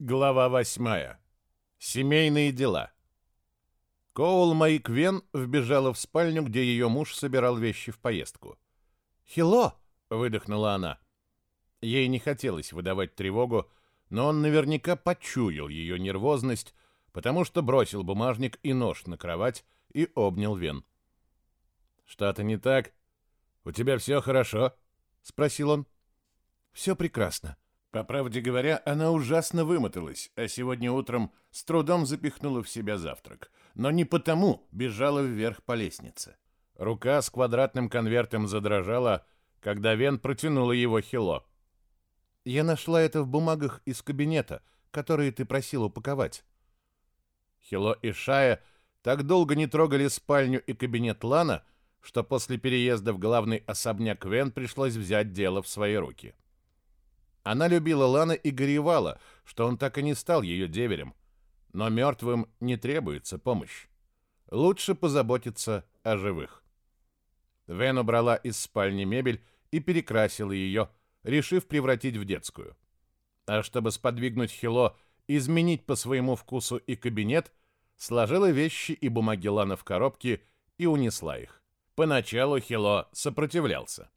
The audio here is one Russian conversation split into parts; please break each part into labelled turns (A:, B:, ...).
A: Глава восьмая. Семейные дела. Коул Майк Вен вбежала в спальню, где ее муж собирал вещи в поездку. «Хило!» — выдохнула она. Ей не хотелось выдавать тревогу, но он наверняка почуял ее нервозность, потому что бросил бумажник и нож на кровать и обнял Вен. «Что-то не так? У тебя все хорошо?» — спросил он. «Все прекрасно», по правде говоря, она ужасно вымоталась, а сегодня утром с трудом запихнула в себя завтрак. Но не потому бежала вверх по лестнице. Рука с квадратным конвертом задрожала, когда Вен протянула его Хило. «Я нашла это в бумагах из кабинета, которые ты просил упаковать». Хило и Шая так долго не трогали спальню и кабинет Лана, что после переезда в главный особняк Вен пришлось взять дело в свои руки. Она любила Лана и горевала, что он так и не стал ее деверем. Но мертвым не требуется помощь. Лучше позаботиться о живых. Вен убрала из спальни мебель и перекрасила ее, решив превратить в детскую. А чтобы сподвигнуть Хило изменить по своему вкусу и кабинет, сложила вещи и бумаги Лана в коробки и унесла их. Поначалу Хило сопротивлялся.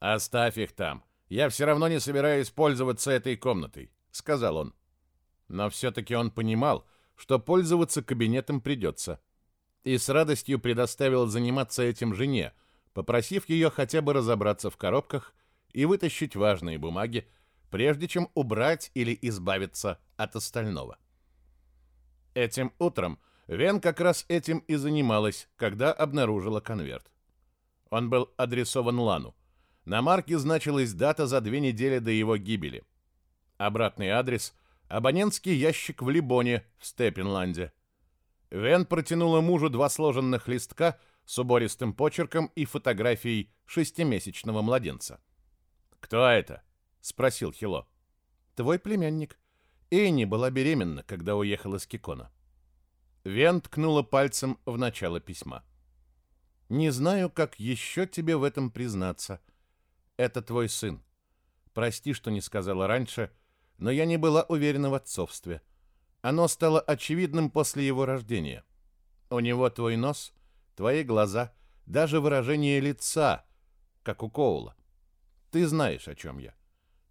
A: «Оставь их там», я все равно не собираюсь пользоваться этой комнатой», — сказал он. Но все-таки он понимал, что пользоваться кабинетом придется. И с радостью предоставил заниматься этим жене, попросив ее хотя бы разобраться в коробках и вытащить важные бумаги, прежде чем убрать или избавиться от остального. Этим утром Вен как раз этим и занималась, когда обнаружила конверт. Он был адресован Лану, на марке значилась дата за две недели до его гибели. Обратный адрес – абонентский ящик в Либоне в Степенланде. Вен протянула мужу два сложенных листка с убористым почерком и фотографией шестимесячного младенца. «Кто это?» – спросил Хило. «Твой племянник. Эйни была беременна, когда уехала с Кикона». Вен ткнула пальцем в начало письма. «Не знаю, как еще тебе в этом признаться», – это твой сын. Прости, что не сказала раньше, но я не была уверена в отцовстве. Оно стало очевидным после его рождения. У него твой нос, твои глаза, даже выражение лица, как у Коула. Ты знаешь, о чем я.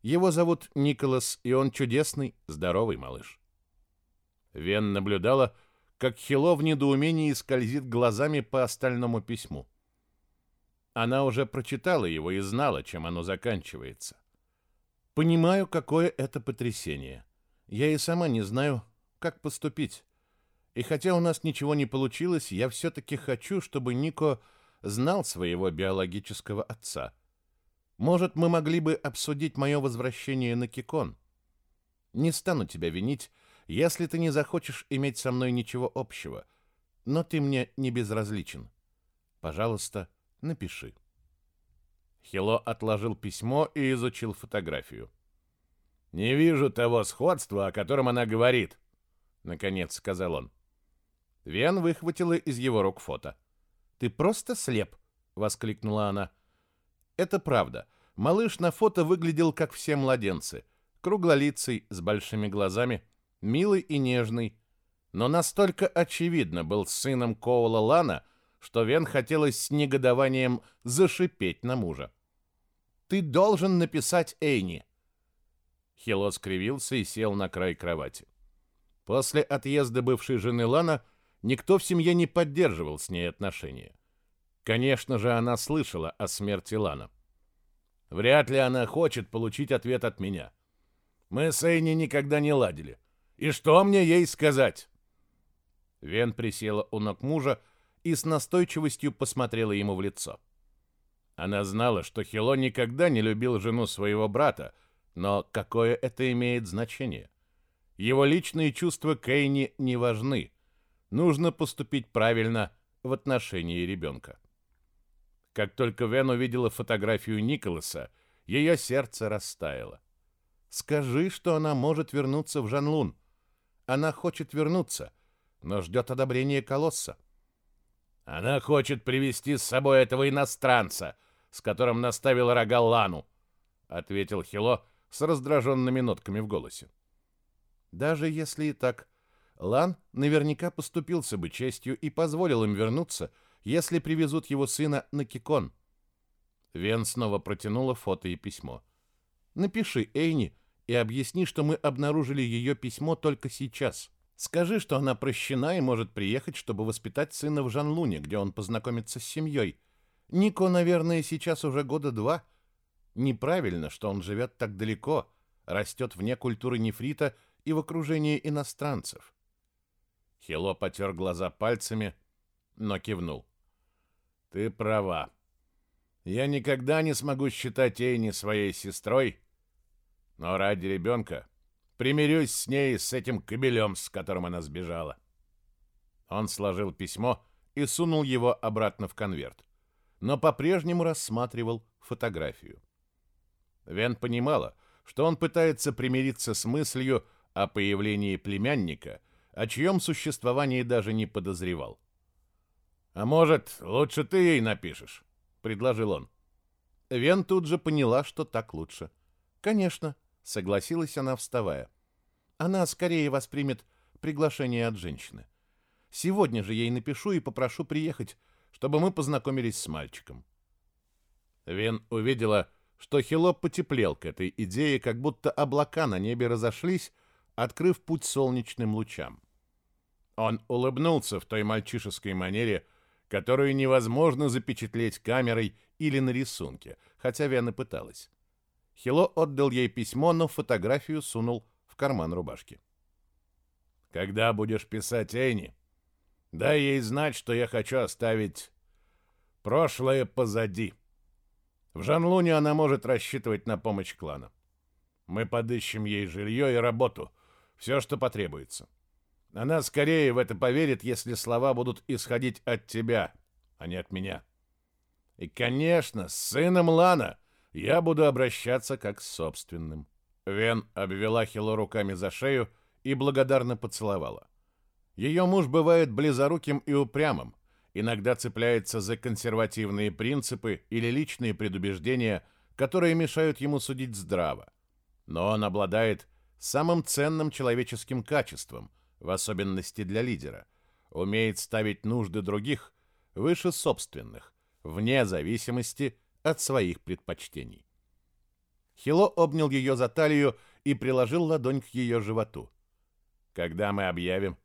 A: Его зовут Николас, и он чудесный, здоровый малыш. Вен наблюдала, как Хило в недоумении скользит глазами по остальному письму. Она уже прочитала его и знала, чем оно заканчивается. Понимаю, какое это потрясение. Я и сама не знаю, как поступить. И хотя у нас ничего не получилось, я все-таки хочу, чтобы Нико знал своего биологического отца. Может, мы могли бы обсудить мое возвращение на Кикон? Не стану тебя винить, если ты не захочешь иметь со мной ничего общего, но ты мне не безразличен. Пожалуйста, — Напиши. Хило отложил письмо и изучил фотографию. «Не вижу того сходства, о котором она говорит», — наконец сказал он. Вен выхватила из его рук фото. «Ты просто слеп!» — воскликнула она. «Это правда. Малыш на фото выглядел, как все младенцы. Круглолицый, с большими глазами, милый и нежный. Но настолько очевидно был сыном Коула Лана, что Вен хотелось с негодованием зашипеть на мужа. «Ты должен написать Эйни!» Хило скривился и сел на край кровати. После отъезда бывшей жены Лана никто в семье не поддерживал с ней отношения. Конечно же, она слышала о смерти Лана. Вряд ли она хочет получить ответ от меня. Мы с Эйни никогда не ладили. И что мне ей сказать? Вен присела у ног мужа, и с настойчивостью посмотрела ему в лицо. Она знала, что Хило никогда не любил жену своего брата, но какое это имеет значение? Его личные чувства Кейни не важны. Нужно поступить правильно в отношении ребенка. Как только Вен увидела фотографию Николаса, ее сердце растаяло. «Скажи, что она может вернуться в Жанлун. Она хочет вернуться, но ждет одобрения Колосса. Она хочет привести с собой этого иностранца, с которым наставил рога Лану, ответил Хило с раздраженными нотками в голосе. Даже если и так, Лан наверняка поступился бы честью и позволил им вернуться, если привезут его сына на Кикон. Вен снова протянула фото и письмо. «Напиши Эйни и объясни, что мы обнаружили ее письмо только сейчас. Скажи, что она прощена и может приехать, чтобы воспитать сына в Жанлуне, где он познакомится с семьей. Нико, наверное, сейчас уже года два. Неправильно, что он живет так далеко, растет вне культуры нефрита и в окружении иностранцев». Хило потер глаза пальцами, но кивнул. «Ты права. Я никогда не смогу считать Эйни своей сестрой, но ради ребенка примирюсь с ней с этим кобелем, с которым она сбежала. Он сложил письмо и сунул его обратно в конверт, но по-прежнему рассматривал фотографию. Вен понимала, что он пытается примириться с мыслью о появлении племянника, о чьем существовании даже не подозревал. «А может, лучше ты ей напишешь?» предложил он. Вен тут же поняла, что так лучше. Конечно, согласилась она, вставая. Она скорее воспримет приглашение от женщины. Сегодня же ей напишу и попрошу приехать, чтобы мы познакомились с мальчиком. Вен увидела, что Хилоп потеплел к этой идее, как будто облака на небе разошлись, открыв путь солнечным лучам. Он улыбнулся в той мальчишеской манере, которую невозможно запечатлеть камерой или на рисунке, хотя Вена пыталась. Хило отдал ей письмо, но фотографию сунул в карман рубашки. «Когда будешь писать Эйни, дай ей знать, что я хочу оставить прошлое позади. В Жанлуне она может рассчитывать на помощь клана. Мы подыщем ей жилье и работу, все, что потребуется. Она скорее в это поверит, если слова будут исходить от тебя, а не от меня. И, конечно, с сыном Лана я буду обращаться как с собственным. Вен обвела Хило руками за шею и благодарно поцеловала. Ее муж бывает близоруким и упрямым, иногда цепляется за консервативные принципы или личные предубеждения, которые мешают ему судить здраво. Но он обладает самым ценным человеческим качеством — в особенности для лидера, умеет ставить нужды других выше собственных, вне зависимости от своих предпочтений. Хило обнял ее за талию и приложил ладонь к ее животу. «Когда мы объявим?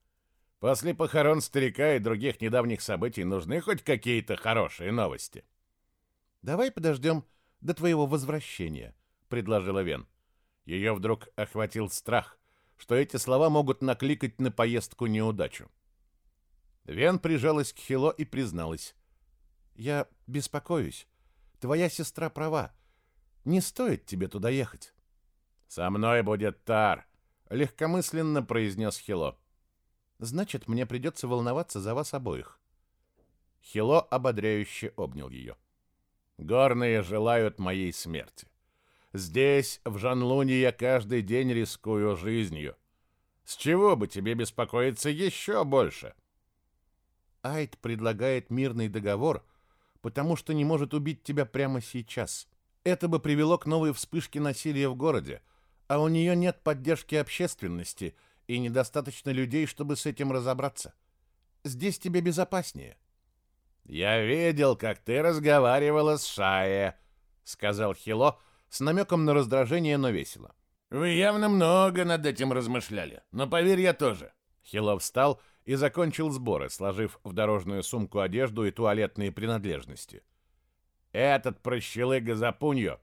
A: После похорон старика и других недавних событий нужны хоть какие-то хорошие новости?» «Давай подождем до твоего возвращения», — предложила Вен. Ее вдруг охватил страх что эти слова могут накликать на поездку неудачу. Вен прижалась к Хило и призналась. «Я беспокоюсь. Твоя сестра права. Не стоит тебе туда ехать». «Со мной будет Тар», — легкомысленно произнес Хило. «Значит, мне придется волноваться за вас обоих». Хило ободряюще обнял ее. «Горные желают моей смерти. Здесь, в Жанлуне, я каждый день рискую жизнью. С чего бы тебе беспокоиться еще больше? Айд предлагает мирный договор, потому что не может убить тебя прямо сейчас. Это бы привело к новой вспышке насилия в городе, а у нее нет поддержки общественности и недостаточно людей, чтобы с этим разобраться. Здесь тебе безопаснее. «Я видел, как ты разговаривала с Шае», — сказал Хило, с намеком на раздражение, но весело. «Вы явно много над этим размышляли, но поверь, я тоже». Хилов встал и закончил сборы, сложив в дорожную сумку одежду и туалетные принадлежности. «Этот прощелыга Запуньо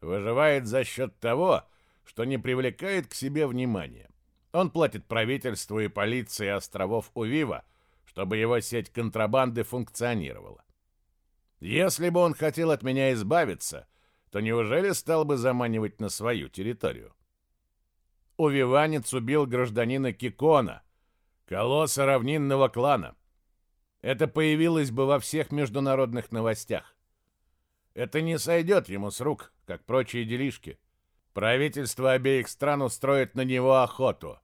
A: выживает за счет того, что не привлекает к себе внимания. Он платит правительству и полиции островов Увива, чтобы его сеть контрабанды функционировала. Если бы он хотел от меня избавиться — то неужели стал бы заманивать на свою территорию? Увиванец убил гражданина Кикона, колосса равнинного клана. Это появилось бы во всех международных новостях. Это не сойдет ему с рук, как прочие делишки. Правительство обеих стран устроит на него охоту.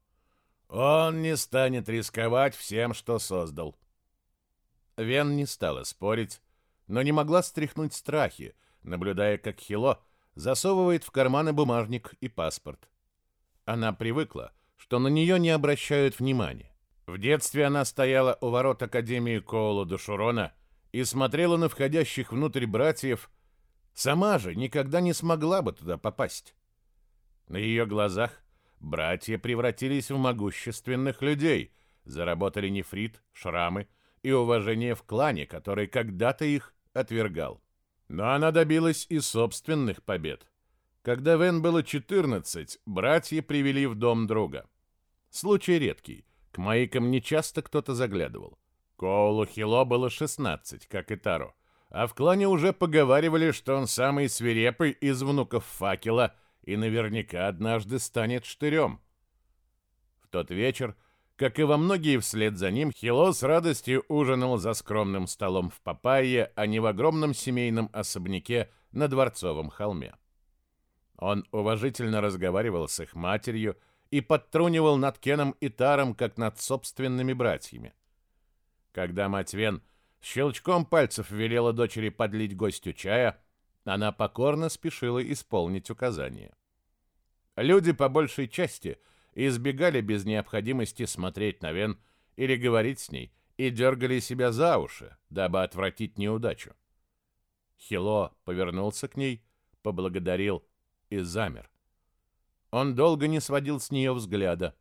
A: Он не станет рисковать всем, что создал. Вен не стала спорить, но не могла стряхнуть страхи, наблюдая, как Хило засовывает в карманы бумажник и паспорт. Она привыкла, что на нее не обращают внимания. В детстве она стояла у ворот Академии Коула Душурона и смотрела на входящих внутрь братьев, сама же никогда не смогла бы туда попасть. На ее глазах братья превратились в могущественных людей, заработали нефрит, шрамы и уважение в клане, который когда-то их отвергал. Но она добилась и собственных побед. Когда Вен было 14, братья привели в дом друга. Случай редкий. К Маикам не часто кто-то заглядывал. Коулу Хило было 16, как и Таро. А в клане уже поговаривали, что он самый свирепый из внуков факела и наверняка однажды станет штырем. В тот вечер как и во многие вслед за ним, Хило с радостью ужинал за скромным столом в Папайе, а не в огромном семейном особняке на Дворцовом холме. Он уважительно разговаривал с их матерью и подтрунивал над Кеном и Таром, как над собственными братьями. Когда мать Вен щелчком пальцев велела дочери подлить гостю чая, она покорно спешила исполнить указание. Люди, по большей части, — избегали без необходимости смотреть на Вен или говорить с ней, и дергали себя за уши, дабы отвратить неудачу. Хило повернулся к ней, поблагодарил и замер. Он долго не сводил с нее взгляда,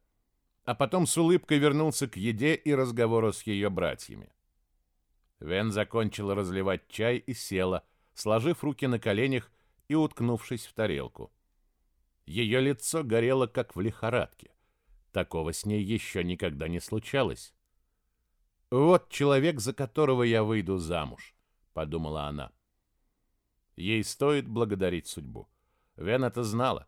A: а потом с улыбкой вернулся к еде и разговору с ее братьями. Вен закончила разливать чай и села, сложив руки на коленях и уткнувшись в тарелку. Ее лицо горело, как в лихорадке. Такого с ней еще никогда не случалось. «Вот человек, за которого я выйду замуж», — подумала она. Ей стоит благодарить судьбу. Вен это знала.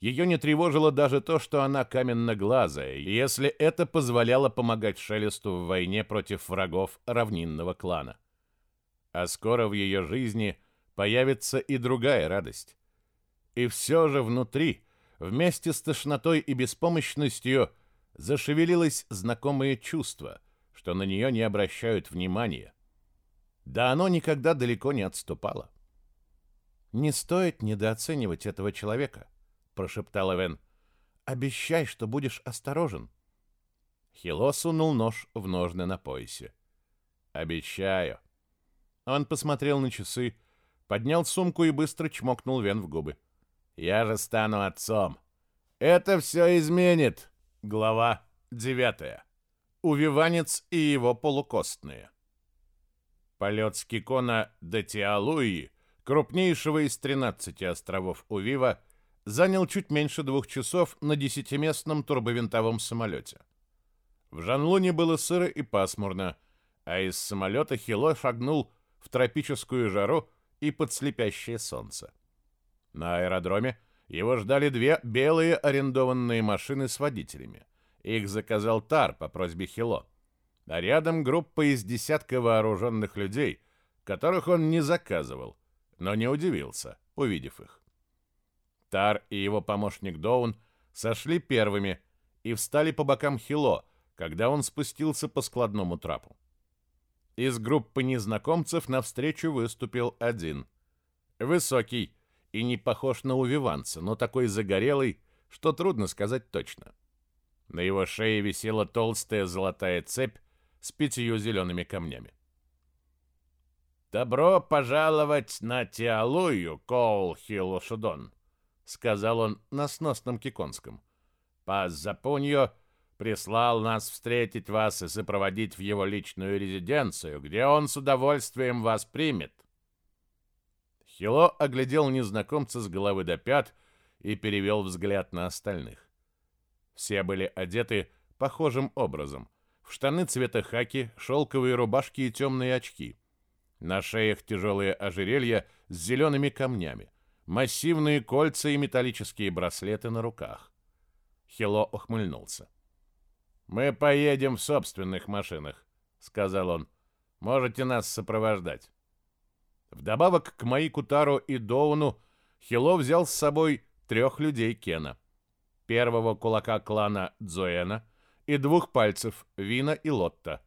A: Ее не тревожило даже то, что она каменноглазая, если это позволяло помогать Шелесту в войне против врагов равнинного клана. А скоро в ее жизни появится и другая радость. И все же внутри, вместе с тошнотой и беспомощностью, зашевелилось знакомое чувство, что на нее не обращают внимания. Да оно никогда далеко не отступало. «Не стоит недооценивать этого человека», — прошептала Вен. «Обещай, что будешь осторожен». Хило сунул нож в ножны на поясе. «Обещаю». Он посмотрел на часы, поднял сумку и быстро чмокнул Вен в губы. Я же стану отцом. Это все изменит. Глава 9. Увиванец и его полукостные. Полет с Кикона до Тиалуи, крупнейшего из 13 островов Увива, занял чуть меньше двух часов на десятиместном турбовинтовом самолете. В Жанлуне было сыро и пасмурно, а из самолета Хило шагнул в тропическую жару и под слепящее солнце. На аэродроме его ждали две белые арендованные машины с водителями. Их заказал Тар по просьбе Хило. А рядом группа из десятка вооруженных людей, которых он не заказывал, но не удивился, увидев их. Тар и его помощник Доун сошли первыми и встали по бокам Хило, когда он спустился по складному трапу. Из группы незнакомцев навстречу выступил один. Высокий, и не похож на увиванца, но такой загорелый, что трудно сказать точно. На его шее висела толстая золотая цепь с пятью зелеными камнями. «Добро пожаловать на Тиалую, Коул Хилушудон», — сказал он на сносном киконском. «Пас Запуньо прислал нас встретить вас и сопроводить в его личную резиденцию, где он с удовольствием вас примет. Хило оглядел незнакомца с головы до пят и перевел взгляд на остальных. Все были одеты похожим образом. В штаны цвета хаки, шелковые рубашки и темные очки. На шеях тяжелые ожерелья с зелеными камнями, массивные кольца и металлические браслеты на руках. Хило ухмыльнулся. «Мы поедем в собственных машинах», — сказал он. «Можете нас сопровождать». Вдобавок к Маику Таро и Доуну Хило взял с собой трех людей Кена. Первого кулака клана Дзоэна и двух пальцев Вина и Лотта.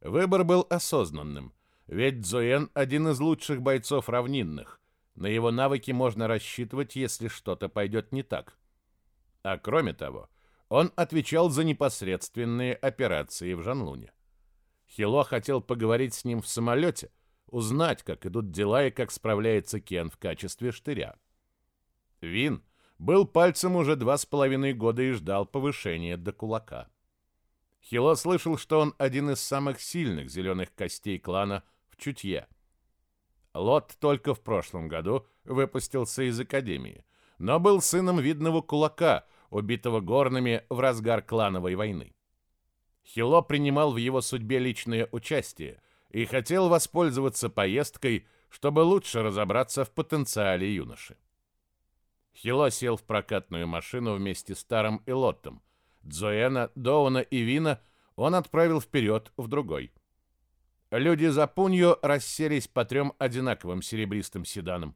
A: Выбор был осознанным, ведь Дзоэн один из лучших бойцов равнинных. На его навыки можно рассчитывать, если что-то пойдет не так. А кроме того, Он отвечал за непосредственные операции в Жанлуне. Хило хотел поговорить с ним в самолете, узнать, как идут дела и как справляется Кен в качестве штыря. Вин был пальцем уже два с половиной года и ждал повышения до кулака. Хило слышал, что он один из самых сильных зеленых костей клана в чутье. Лот только в прошлом году выпустился из академии, но был сыном видного кулака, убитого горными в разгар клановой войны. Хило принимал в его судьбе личное участие и хотел воспользоваться поездкой, чтобы лучше разобраться в потенциале юноши. Хило сел в прокатную машину вместе с Таром и Лоттом. Дзоэна, Доуна и Вина он отправил вперед в другой. Люди за Пуньо расселись по трем одинаковым серебристым седанам.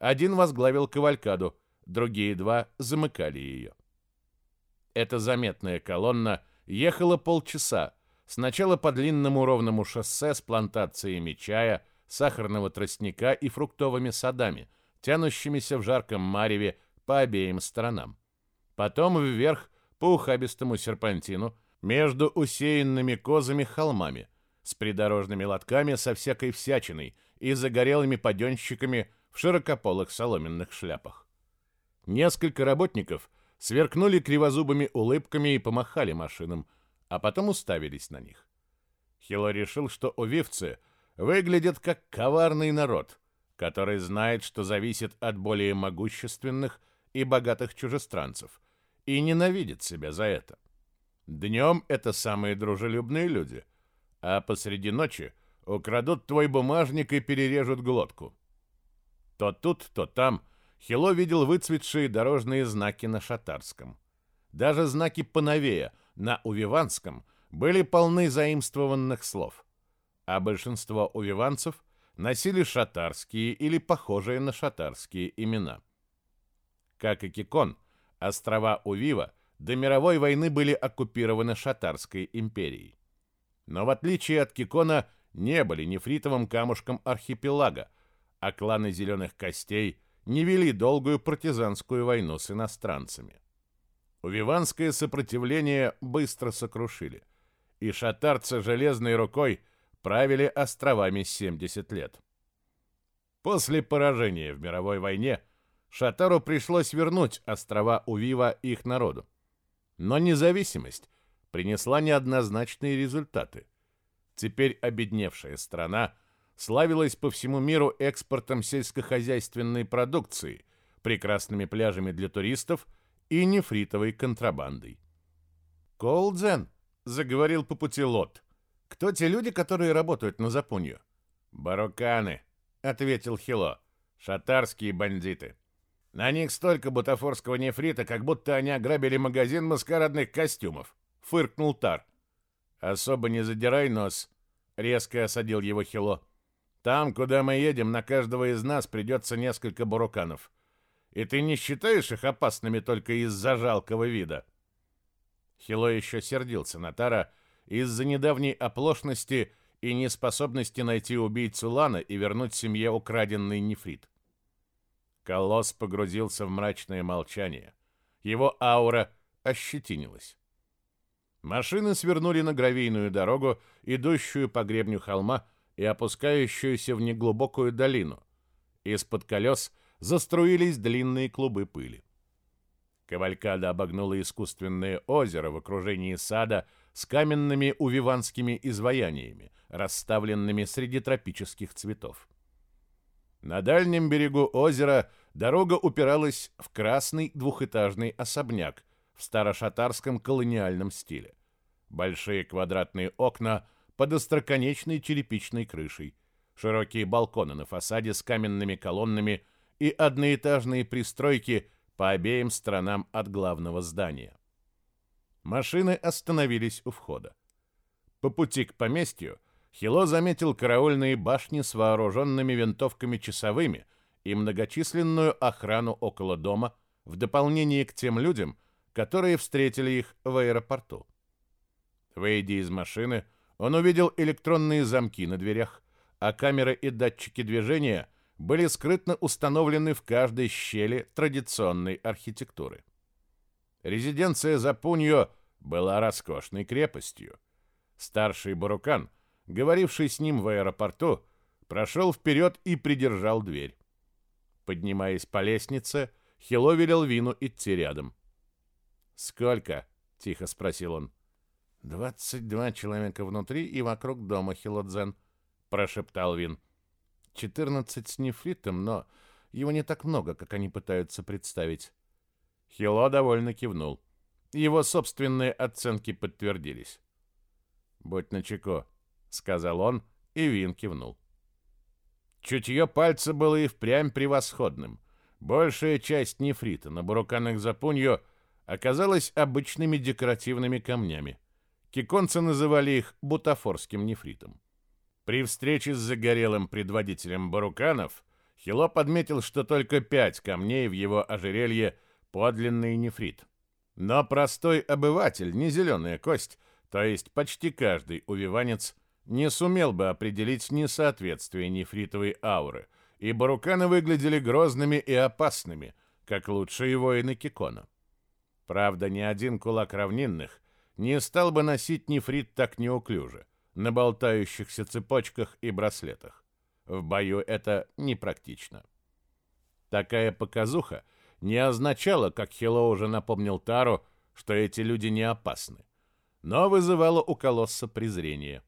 A: Один возглавил кавалькаду, другие два замыкали ее. Эта заметная колонна ехала полчаса, сначала по длинному ровному шоссе с плантациями чая, сахарного тростника и фруктовыми садами, тянущимися в жарком мареве по обеим сторонам. Потом вверх по ухабистому серпантину между усеянными козами холмами с придорожными лотками со всякой всячиной и загорелыми паденщиками в широкополых соломенных шляпах. Несколько работников сверкнули кривозубыми улыбками и помахали машинам, а потом уставились на них. Хило решил, что увивцы выглядят как коварный народ, который знает, что зависит от более могущественных и богатых чужестранцев, и ненавидит себя за это. Днем это самые дружелюбные люди, а посреди ночи украдут твой бумажник и перережут глотку. То тут, то там – Хило видел выцветшие дорожные знаки на шатарском. Даже знаки поновее, на увиванском, были полны заимствованных слов. А большинство увиванцев носили шатарские или похожие на шатарские имена. Как и Кикон, острова Увива до мировой войны были оккупированы Шатарской империей. Но в отличие от Кикона не были нефритовым камушком архипелага, а кланы зеленых костей – не вели долгую партизанскую войну с иностранцами. Увиванское сопротивление быстро сокрушили, и шатарцы железной рукой правили островами 70 лет. После поражения в мировой войне Шатару пришлось вернуть острова Увива их народу. Но независимость принесла неоднозначные результаты. Теперь обедневшая страна – славилась по всему миру экспортом сельскохозяйственной продукции, прекрасными пляжами для туристов и нефритовой контрабандой. «Колдзен», — заговорил по пути Лот, — «кто те люди, которые работают на Запунью?» «Баруканы», — ответил Хило, — «шатарские бандиты». На них столько бутафорского нефрита, как будто они ограбили магазин маскарадных костюмов», — фыркнул Тар. «Особо не задирай нос», — резко осадил его Хило. Там, куда мы едем, на каждого из нас придется несколько буруканов. И ты не считаешь их опасными только из-за жалкого вида?» Хило еще сердился на Тара из-за недавней оплошности и неспособности найти убийцу Лана и вернуть семье украденный нефрит. Колосс погрузился в мрачное молчание. Его аура ощетинилась. Машины свернули на гравийную дорогу, идущую по гребню холма, и опускающуюся в неглубокую долину. Из-под колес заструились длинные клубы пыли. Кавалькада обогнула искусственное озеро в окружении сада с каменными увиванскими изваяниями, расставленными среди тропических цветов. На дальнем берегу озера дорога упиралась в красный двухэтажный особняк в старошатарском колониальном стиле. Большие квадратные окна под остроконечной черепичной крышей, широкие балконы на фасаде с каменными колоннами и одноэтажные пристройки по обеим сторонам от главного здания. Машины остановились у входа. По пути к поместью Хило заметил караульные башни с вооруженными винтовками часовыми и многочисленную охрану около дома в дополнение к тем людям, которые встретили их в аэропорту. Выйдя из машины, он увидел электронные замки на дверях, а камеры и датчики движения были скрытно установлены в каждой щели традиционной архитектуры. Резиденция Запуньо была роскошной крепостью. Старший Барукан, говоривший с ним в аэропорту, прошел вперед и придержал дверь. Поднимаясь по лестнице, Хило велел Вину идти рядом. «Сколько?» — тихо спросил он. «Двадцать два человека внутри и вокруг дома, Хилодзен», — прошептал Вин. «Четырнадцать с нефритом, но его не так много, как они пытаются представить». Хило довольно кивнул. Его собственные оценки подтвердились. «Будь начеко», — сказал он, и Вин кивнул. Чутье пальца было и впрямь превосходным. Большая часть нефрита на буруканах Запуньо оказалась обычными декоративными камнями. Киконцы называли их бутафорским нефритом. При встрече с загорелым предводителем баруканов Хило подметил, что только пять камней в его ожерелье подлинный нефрит. Но простой обыватель, не зеленая кость, то есть почти каждый увиванец – не сумел бы определить несоответствие нефритовой ауры, и баруканы выглядели грозными и опасными, как лучшие воины Кикона. Правда, ни один кулак равнинных не стал бы носить нефрит так неуклюже, на болтающихся цепочках и браслетах. В бою это непрактично. Такая показуха не означала, как Хило уже напомнил Тару, что эти люди не опасны, но вызывала у колосса презрение.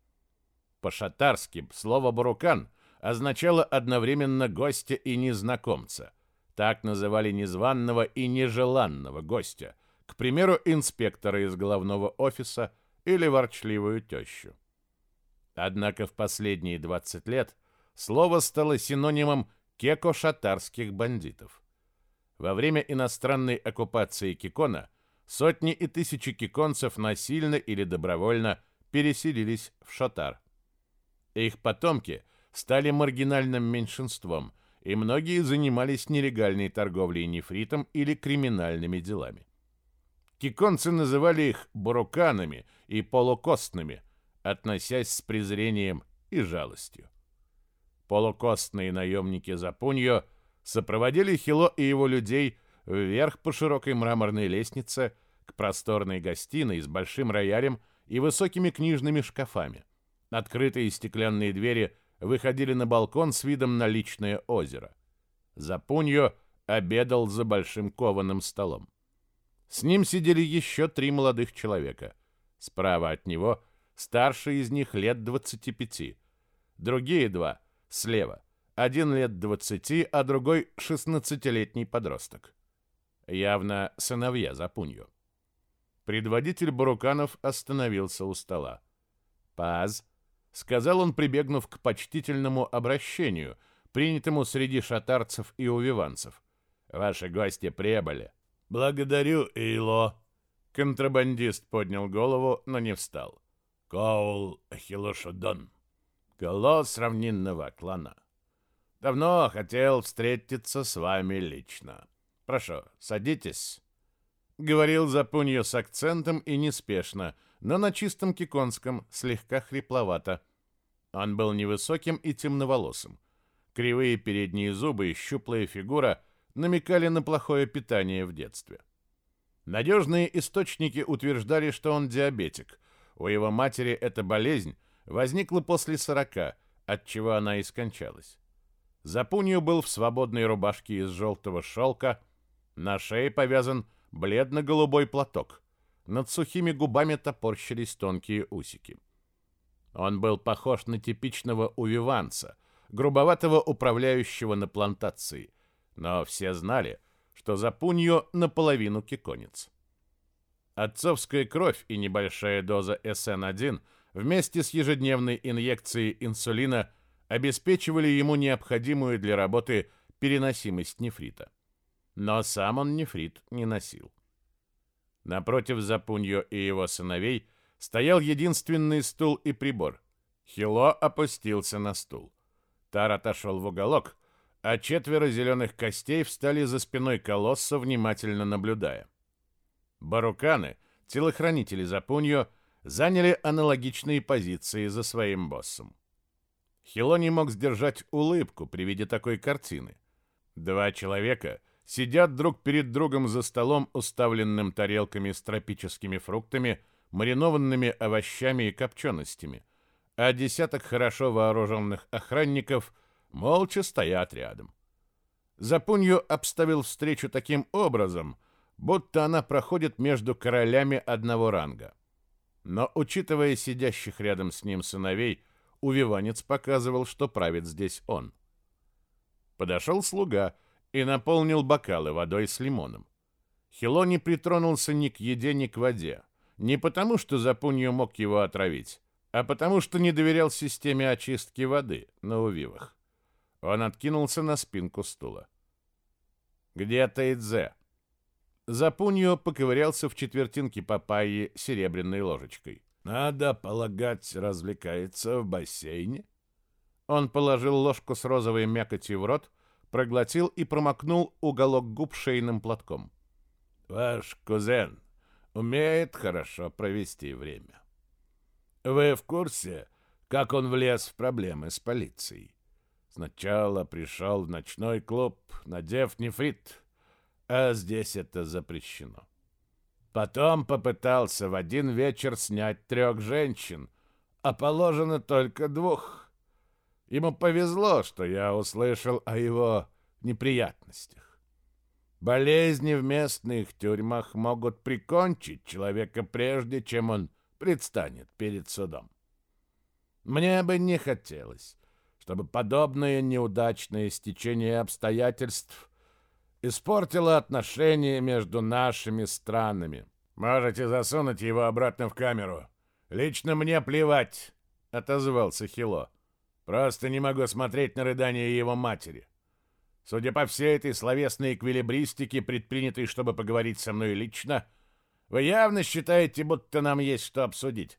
A: По-шатарски слово «барукан» означало одновременно гостя и незнакомца. Так называли незваного и нежеланного гостя, к примеру, инспектора из головного офиса или ворчливую тещу. Однако в последние 20 лет слово стало синонимом кеко-шатарских бандитов. Во время иностранной оккупации Кикона сотни и тысячи киконцев насильно или добровольно переселились в Шатар. Их потомки стали маргинальным меньшинством, и многие занимались нелегальной торговлей нефритом или криминальными делами. Киконцы называли их буруканами и полукостными, относясь с презрением и жалостью. Полукостные наемники Запуньо сопроводили Хило и его людей вверх по широкой мраморной лестнице к просторной гостиной с большим роялем и высокими книжными шкафами. Открытые стеклянные двери выходили на балкон с видом на личное озеро. Запуньо обедал за большим кованым столом. С ним сидели еще три молодых человека. Справа от него старший из них лет 25. Другие два слева. Один лет 20, а другой 16-летний подросток. Явно сыновья Запуньо. Предводитель Баруканов остановился у стола. «Паз», сказал он, прибегнув к почтительному обращению, принятому среди шатарцев и увиванцев. «Ваши гости прибыли». «Благодарю, Ило». Контрабандист поднял голову, но не встал. «Коул Хилошудон, колосс равнинного клана. Давно хотел встретиться с вами лично. Прошу, садитесь». Говорил Запуньо с акцентом и неспешно, но на чистом киконском, слегка хрипловато. Он был невысоким и темноволосым. Кривые передние зубы и щуплая фигура намекали на плохое питание в детстве. Надежные источники утверждали, что он диабетик. У его матери эта болезнь возникла после 40, от чего она и скончалась. Запунью был в свободной рубашке из желтого шелка, на шее повязан бледно-голубой платок. Над сухими губами топорщились тонкие усики. Он был похож на типичного увиванца, грубоватого управляющего на плантации, но все знали, что Запуньо наполовину киконец. Отцовская кровь и небольшая доза СН-1 вместе с ежедневной инъекцией инсулина обеспечивали ему необходимую для работы переносимость нефрита. Но сам он нефрит не носил. Напротив Запуньо и его сыновей – стоял единственный стул и прибор. Хило опустился на стул. Тар отошел в уголок, а четверо зеленых костей встали за спиной колосса, внимательно наблюдая. Баруканы, телохранители Запуньо, заняли аналогичные позиции за своим боссом. Хило не мог сдержать улыбку при виде такой картины. Два человека сидят друг перед другом за столом, уставленным тарелками с тропическими фруктами, маринованными овощами и копченостями, а десяток хорошо вооруженных охранников молча стоят рядом. Запунью обставил встречу таким образом, будто она проходит между королями одного ранга. Но, учитывая сидящих рядом с ним сыновей, увиванец показывал, что правит здесь он. Подошел слуга и наполнил бокалы водой с лимоном. Хило не притронулся ни к еде, ни к воде. Не потому, что Запунью мог его отравить, а потому, что не доверял системе очистки воды на увивах. Он откинулся на спинку стула. «Где Тайдзе?» Запуньо поковырялся в четвертинке папайи серебряной ложечкой. «Надо полагать, развлекается в бассейне?» Он положил ложку с розовой мякотью в рот, проглотил и промокнул уголок губ шейным платком. «Ваш кузен умеет хорошо провести время. Вы в курсе, как он влез в проблемы с полицией? Сначала пришел в ночной клуб, надев нефрит, а здесь это запрещено. Потом попытался в один вечер снять трех женщин, а положено только двух. Ему повезло, что я услышал о его неприятностях. Болезни в местных тюрьмах могут прикончить человека прежде, чем он предстанет перед судом. Мне бы не хотелось, чтобы подобное неудачное стечение обстоятельств испортило отношения между нашими странами. Можете засунуть его обратно в камеру. Лично мне плевать, отозвался Хило. Просто не могу смотреть на рыдания его матери. Судя по всей этой словесной эквилибристике, предпринятой, чтобы поговорить со мной лично, вы явно считаете, будто нам есть что обсудить.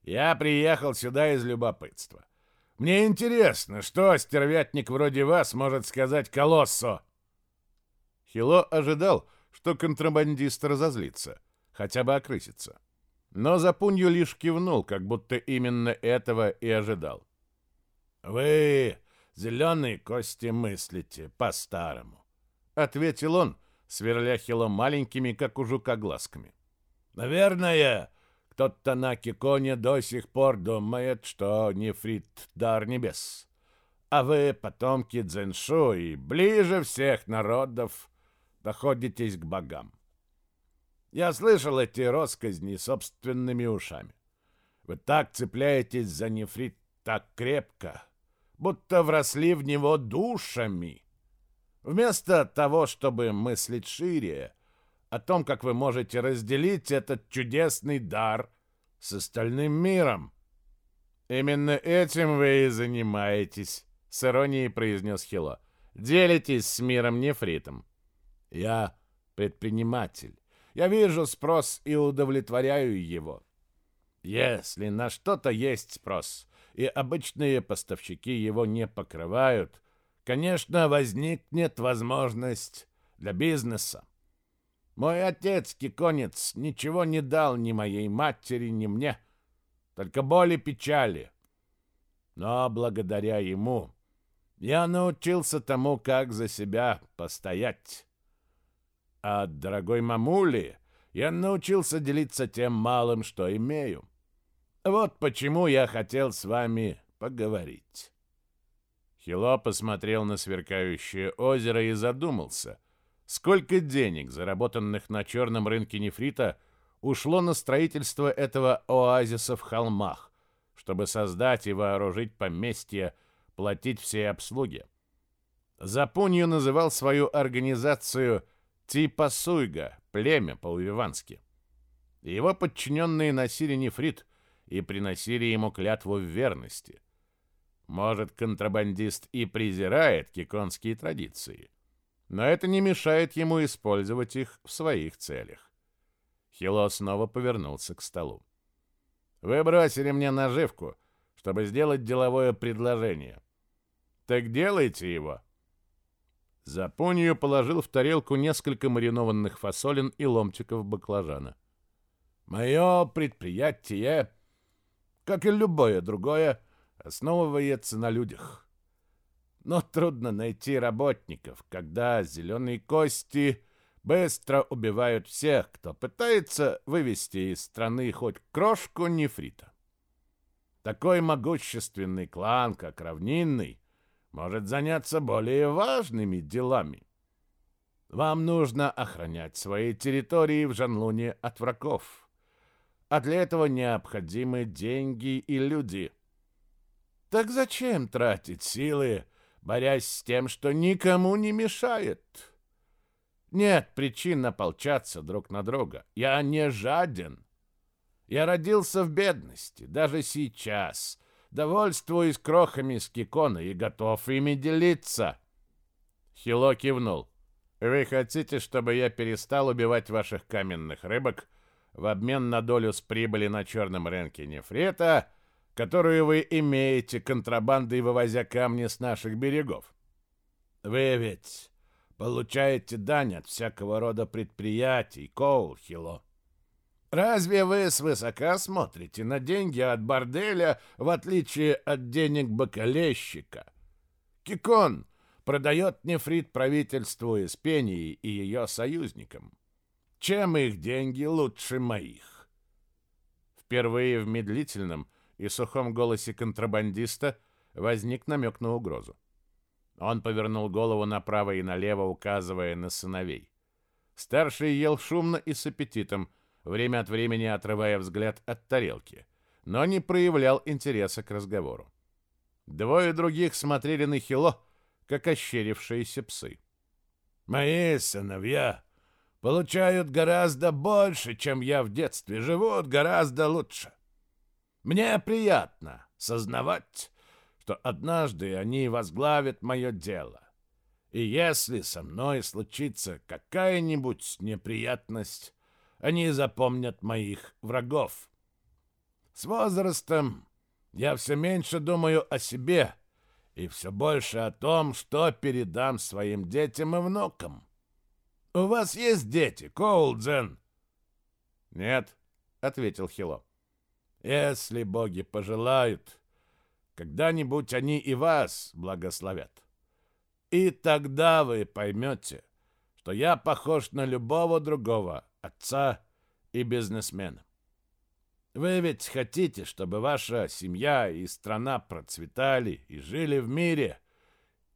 A: Я приехал сюда из любопытства. Мне интересно, что стервятник вроде вас может сказать Колоссо?» Хило ожидал, что контрабандист разозлится, хотя бы окрысится. Но Запунью лишь кивнул, как будто именно этого и ожидал. «Вы, зеленые кости, мыслите по-старому», — ответил он, сверля Хило маленькими, как у жука, глазками. «Наверное, кто-то на Киконе до сих пор думает, что нефрит — дар небес. А вы, потомки Дзеншу, и ближе всех народов находитесь к богам. Я слышал эти росказни собственными ушами. Вы так цепляетесь за нефрит так крепко, будто вросли в него душами. Вместо того, чтобы мыслить шире, о том, как вы можете разделить этот чудесный дар с остальным миром. Именно этим вы и занимаетесь, с иронией произнес Хило. Делитесь с миром нефритом. Я предприниматель. Я вижу спрос и удовлетворяю его. Если на что-то есть спрос, и обычные поставщики его не покрывают, конечно, возникнет возможность для бизнеса. Мой отец, киконец, ничего не дал ни моей матери, ни мне, только боли печали. Но благодаря ему я научился тому, как за себя постоять. А от дорогой мамули я научился делиться тем малым, что имею. Вот почему я хотел с вами поговорить. Хило посмотрел на сверкающее озеро и задумался — Сколько денег, заработанных на черном рынке нефрита, ушло на строительство этого оазиса в холмах, чтобы создать и вооружить поместье, платить все обслуги. Запунью называл свою организацию типа Суйга, племя по-увивански. Его подчиненные носили нефрит и приносили ему клятву в верности. Может, контрабандист и презирает киконские традиции, но это не мешает ему использовать их в своих целях. Хило снова повернулся к столу. «Вы бросили мне наживку, чтобы сделать деловое предложение. Так делайте его!» Запонию положил в тарелку несколько маринованных фасолин и ломтиков баклажана. «Мое предприятие, как и любое другое, основывается на людях. Но трудно найти работников, когда зеленые кости быстро убивают всех, кто пытается вывести из страны хоть крошку нефрита. Такой могущественный клан, как Равнинный, может заняться более важными делами. Вам нужно охранять свои территории в Жанлуне от врагов. А для этого необходимы деньги и люди. Так зачем тратить силы, борясь с тем, что никому не мешает? Нет причин ополчаться друг на друга. Я не жаден. Я родился в бедности, даже сейчас. Довольствуюсь крохами с кикона и готов ими делиться. Хило кивнул. Вы хотите, чтобы я перестал убивать ваших каменных рыбок в обмен на долю с прибыли на черном рынке нефрита, которую вы имеете контрабандой, вывозя камни с наших берегов? Вы ведь получаете дань от всякого рода предприятий, Коул Хило. Разве вы свысока смотрите на деньги от борделя, в отличие от денег бокалейщика? Кикон продает нефрит правительству Испении и ее союзникам. Чем их деньги лучше моих? Впервые в медлительном и сухом голосе контрабандиста возник намек на угрозу. Он повернул голову направо и налево, указывая на сыновей. Старший ел шумно и с аппетитом, время от времени отрывая взгляд от тарелки, но не проявлял интереса к разговору. Двое других смотрели на Хило, как ощерившиеся псы. «Мои сыновья получают гораздо больше, чем я в детстве, живут гораздо лучше. Мне приятно сознавать, что однажды они возглавят мое дело. И если со мной случится какая-нибудь неприятность, они запомнят моих врагов. С возрастом я все меньше думаю о себе и все больше о том, что передам своим детям и внукам. У вас есть дети, Коулдзен? Нет, ответил Хило. Если боги пожелают, когда-нибудь они и вас благословят. И тогда вы поймете, что я похож на любого другого отца и бизнесмена. Вы ведь хотите, чтобы ваша семья и страна процветали и жили в мире,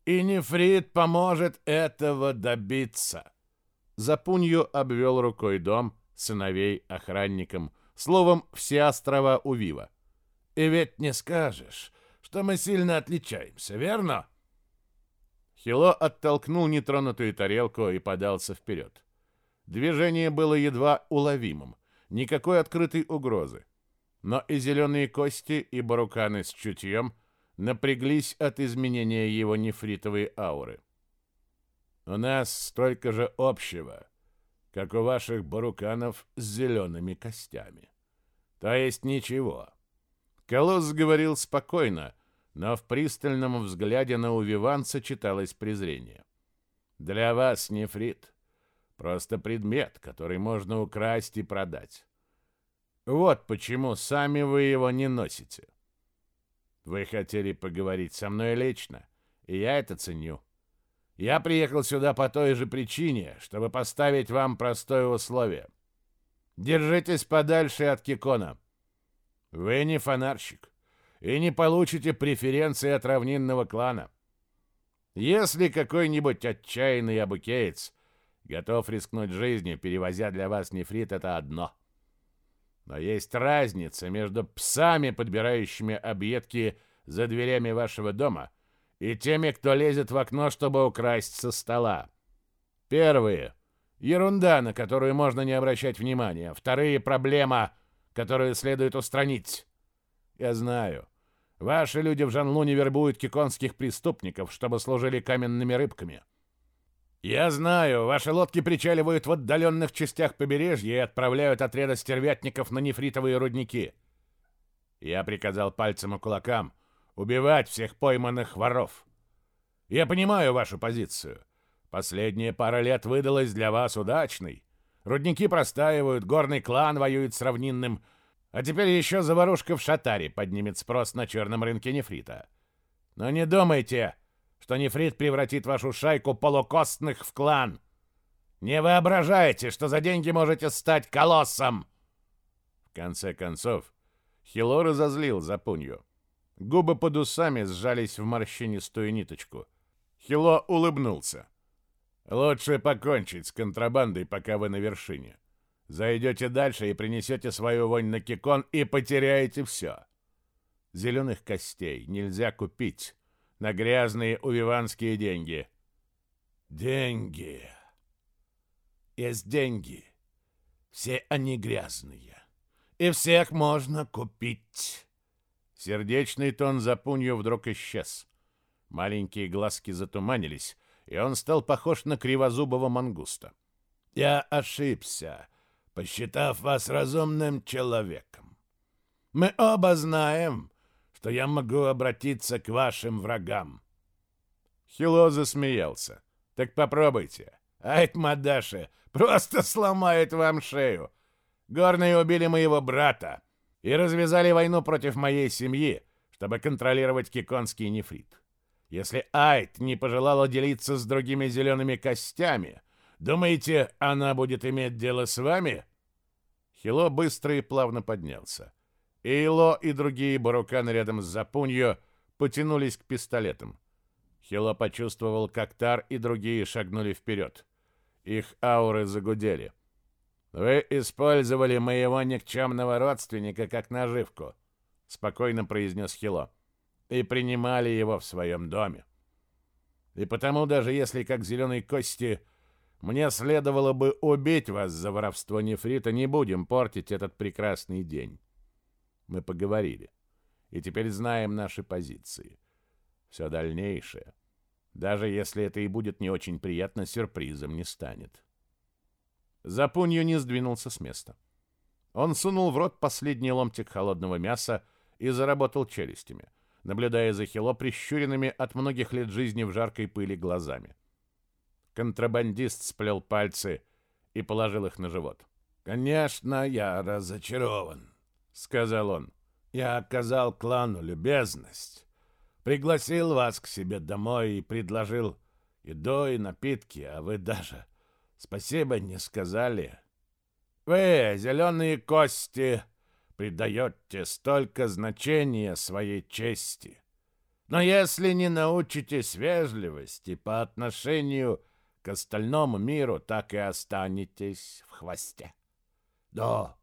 A: и нефрит поможет этого добиться. Запунью обвел рукой дом, сыновей, охранникам, словом, все острова Увива. И ведь не скажешь, что мы сильно отличаемся, верно? Хило оттолкнул нетронутую тарелку и подался вперед. Движение было едва уловимым, никакой открытой угрозы. Но и зеленые кости, и баруканы с чутьем напряглись от изменения его нефритовой ауры. «У нас столько же общего, как у ваших баруканов с зелеными костями. То есть ничего». Колосс говорил спокойно, но в пристальном взгляде на увиванца читалось презрение. «Для вас нефрит Просто предмет, который можно украсть и продать. Вот почему сами вы его не носите. Вы хотели поговорить со мной лично, и я это ценю. Я приехал сюда по той же причине, чтобы поставить вам простое условие. Держитесь подальше от Кикона. Вы не фонарщик и не получите преференции от равнинного клана. Если какой-нибудь отчаянный абукеец Готов рискнуть жизнью, перевозя для вас нефрит, это одно. Но есть разница между псами, подбирающими объедки за дверями вашего дома, и теми, кто лезет в окно, чтобы украсть со стола. Первые — ерунда, на которую можно не обращать внимания. Вторые — проблема, которую следует устранить. Я знаю, ваши люди в Жанлуне вербуют киконских преступников, чтобы служили каменными рыбками. «Я знаю, ваши лодки причаливают в отдаленных частях побережья и отправляют отряды стервятников на нефритовые рудники». Я приказал пальцем и кулакам убивать всех пойманных воров. Я понимаю вашу позицию. Последняя пара лет выдалась для вас удачной. Рудники простаивают, горный клан воюет с равнинным, а теперь еще заварушка в Шатаре поднимет спрос на черном рынке нефрита. Но не думайте, что нефрит превратит вашу шайку полукостных в клан. Не воображайте, что за деньги можете стать колоссом!» В конце концов, Хило разозлил Запунью. Губы под усами сжались в морщинистую ниточку. Хило улыбнулся. «Лучше покончить с контрабандой, пока вы на вершине. Зайдете дальше и принесете свою вонь на Кикон и потеряете все. Зеленых костей нельзя купить на грязные увиванские деньги».
B: «Деньги. Есть деньги. Все они грязные. И всех можно купить».
A: Сердечный тон Запунью вдруг исчез. Маленькие глазки затуманились, и он стал похож на кривозубого мангуста.
B: «Я ошибся, посчитав вас разумным человеком. Мы оба знаем, что я могу обратиться к вашим врагам».
A: Хило засмеялся. «Так попробуйте. Айт Мадаши просто сломает вам шею. Горные убили моего брата, и развязали войну против моей семьи, чтобы контролировать киконский нефрит. Если Айт не пожелала делиться с другими зелеными костями, думаете, она будет иметь дело с вами?» Хило быстро и плавно поднялся. Эйло и другие баруканы рядом с Запуньо потянулись к пистолетам. Хило почувствовал, как Тар и другие шагнули вперед. Их ауры загудели. «Вы использовали моего никчемного родственника как наживку», — спокойно произнес Хило, «и принимали его в своем доме. И потому даже если, как зеленой кости, мне следовало бы убить вас за воровство нефрита, не будем портить этот прекрасный день. Мы поговорили, и теперь знаем наши позиции. Все дальнейшее, даже если это и будет не очень приятно, сюрпризом не станет». Запунью не сдвинулся с места. Он сунул в рот последний ломтик холодного мяса и заработал челюстями, наблюдая за Хило прищуренными от многих лет жизни в жаркой пыли глазами. Контрабандист сплел пальцы и положил их на живот.
B: «Конечно, я разочарован», — сказал он. «Я оказал клану любезность, пригласил вас к себе домой и предложил еду и напитки, а вы даже Спасибо не сказали. Вы, зеленые кости, придаете столько значения своей чести. Но если не научитесь вежливости по отношению к остальному миру, так и останетесь в хвосте. Да,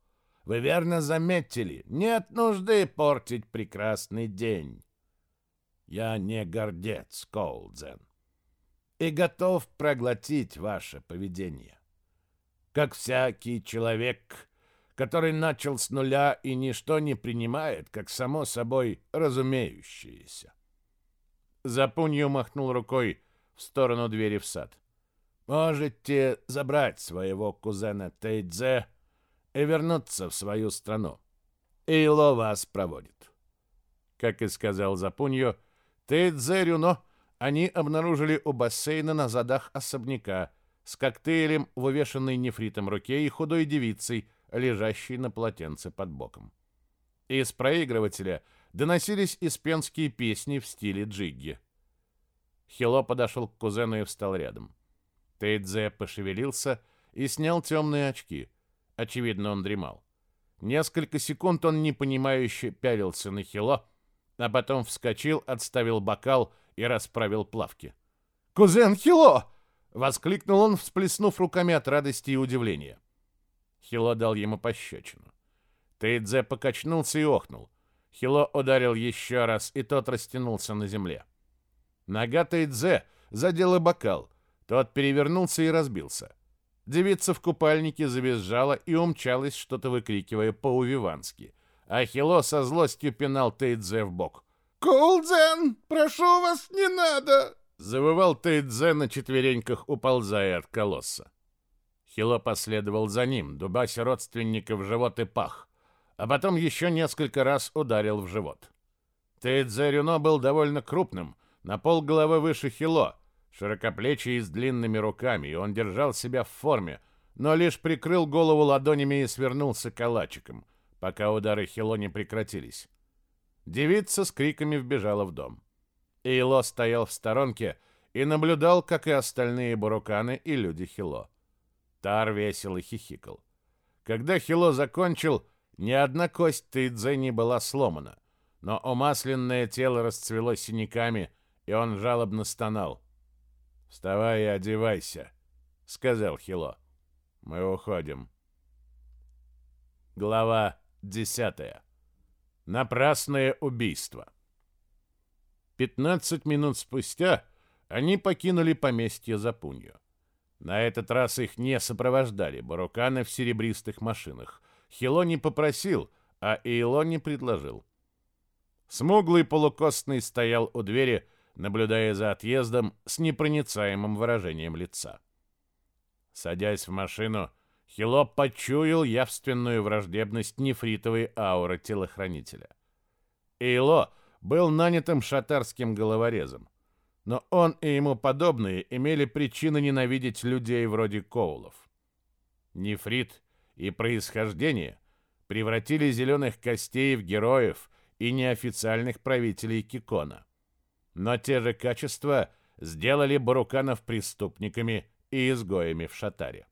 B: вы верно заметили, нет нужды портить прекрасный день. Я не гордец, Колдзен и готов проглотить ваше поведение. Как всякий человек, который начал с нуля и ничто не принимает, как само собой разумеющееся.
A: Запунью махнул рукой в сторону двери в сад.
B: «Можете забрать своего кузена Тейдзе и вернуться в свою страну. Ило вас проводит».
A: Как и сказал Запунью, Тейдзе Рюно они обнаружили у бассейна на задах особняка с коктейлем в увешанной нефритом руке и худой девицей, лежащей на полотенце под боком. Из проигрывателя доносились испенские песни в стиле джигги. Хило подошел к кузену и встал рядом. Тейдзе пошевелился и снял темные очки. Очевидно, он дремал. Несколько секунд он непонимающе пялился на Хило, а потом вскочил, отставил бокал и расправил плавки. «Кузен Хило!» — воскликнул он, всплеснув руками от радости и удивления. Хило дал ему пощечину. Тейдзе покачнулся и охнул. Хило ударил еще раз, и тот растянулся на земле. Нога Тейдзе задела бокал. Тот перевернулся и разбился. Девица в купальнике завизжала и умчалась, что-то выкрикивая по-увивански. А Хило со злостью пинал Тейдзе в бок.
C: «Колдзен, прошу вас, не надо!»
A: Завывал Тейдзе на четвереньках, уползая от колосса. Хило последовал за ним, дубася родственника в живот и пах, а потом еще несколько раз ударил в живот. Тейдзе Рюно был довольно крупным, на пол головы выше Хило, широкоплечий и с длинными руками, и он держал себя в форме, но лишь прикрыл голову ладонями и свернулся калачиком, пока удары Хило не прекратились. Девица с криками вбежала в дом.
B: Эйло стоял в сторонке и наблюдал, как и остальные буруканы и люди Хило. Тар весело хихикал. Когда Хило закончил, ни одна кость Тайдзе не была сломана, но умасленное тело расцвело синяками, и он жалобно стонал. «Вставай и одевайся», — сказал Хило. «Мы уходим». Глава десятая. Напрасное убийство. Пятнадцать минут спустя они покинули поместье Запунью. На этот раз их не сопровождали баруканы в серебристых машинах. Хило не попросил, а Эйло не предложил. Смуглый полукостный стоял у двери, наблюдая за отъездом с непроницаемым выражением лица. Садясь в машину, Хило почуял явственную враждебность нефритовой ауры телохранителя. Эйло был нанятым шатарским головорезом, но он и ему подобные имели причины ненавидеть людей вроде Коулов. Нефрит и происхождение превратили зеленых костей в героев и неофициальных правителей Кикона. Но те же качества сделали Баруканов преступниками и изгоями в Шатаре.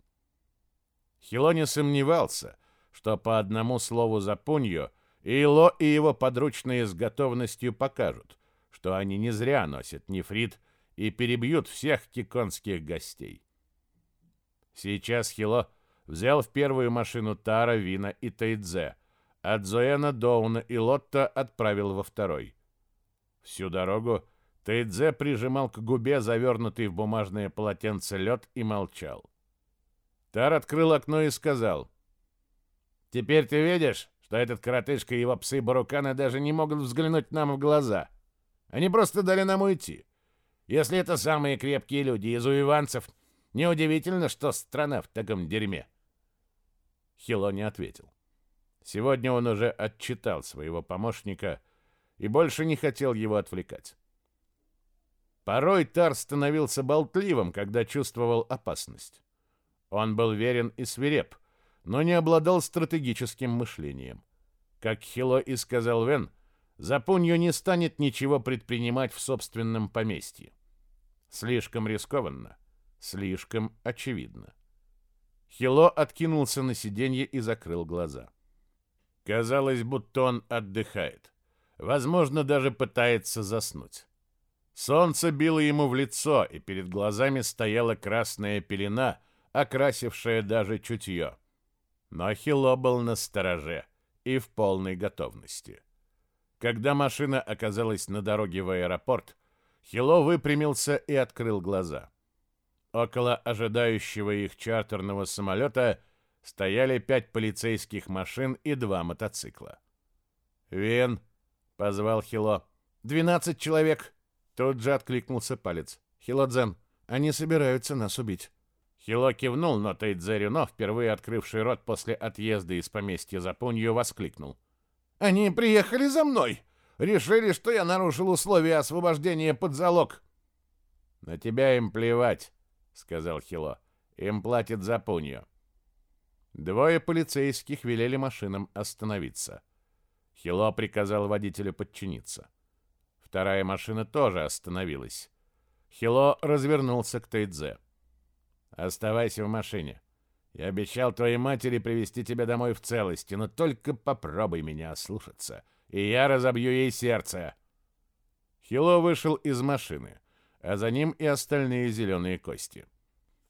B: Хило не сомневался, что по одному слову за Пунью Ило и его подручные с готовностью покажут, что они не зря носят нефрит и перебьют всех киконских гостей. Сейчас Хило взял в первую машину Тара, Вина и Тайдзе, а Дзоэна, Доуна и Лотта отправил во второй. Всю дорогу Тайдзе прижимал к губе завернутый в бумажное полотенце лед и молчал. Тар открыл окно и сказал. «Теперь ты видишь, что этот коротышка и его псы-баруканы даже не могут взглянуть нам в глаза. Они просто дали нам уйти. Если это самые крепкие люди из уиванцев, неудивительно, что страна в таком дерьме». Хило не ответил. Сегодня он уже отчитал своего помощника и больше не хотел его отвлекать. Порой Тар становился болтливым, когда чувствовал опасность. Он был верен и свиреп, но не обладал стратегическим мышлением. Как Хило и сказал Вен, Запунью не станет ничего предпринимать в собственном поместье. Слишком рискованно, слишком очевидно. Хило откинулся на сиденье и закрыл глаза. Казалось, будто он отдыхает. Возможно, даже пытается заснуть. Солнце било ему в лицо, и перед глазами стояла красная пелена, окрасившая даже чутье. Но Хило был на стороже и в полной готовности. Когда машина оказалась на дороге в аэропорт, Хило выпрямился и открыл глаза. Около ожидающего их чартерного самолета стояли пять полицейских машин и два мотоцикла. «Вен!» — позвал Хило. «Двенадцать человек!» Тут же откликнулся палец. «Хилодзен, они собираются нас убить». Хило кивнул, но Тейдзерюно, впервые открывший рот после отъезда из поместья Запунью, воскликнул. «Они приехали за мной! Решили, что я нарушил условия освобождения под залог!» «На тебя им плевать», — сказал Хило. «Им платит Запунью». Двое полицейских велели машинам остановиться. Хило приказал водителю подчиниться. Вторая машина тоже остановилась. Хило развернулся к Тейдзе. Оставайся в машине. Я обещал твоей матери привести тебя домой в целости, но только попробуй меня ослушаться, и я разобью ей сердце. Хило вышел из машины, а за ним и остальные зеленые кости.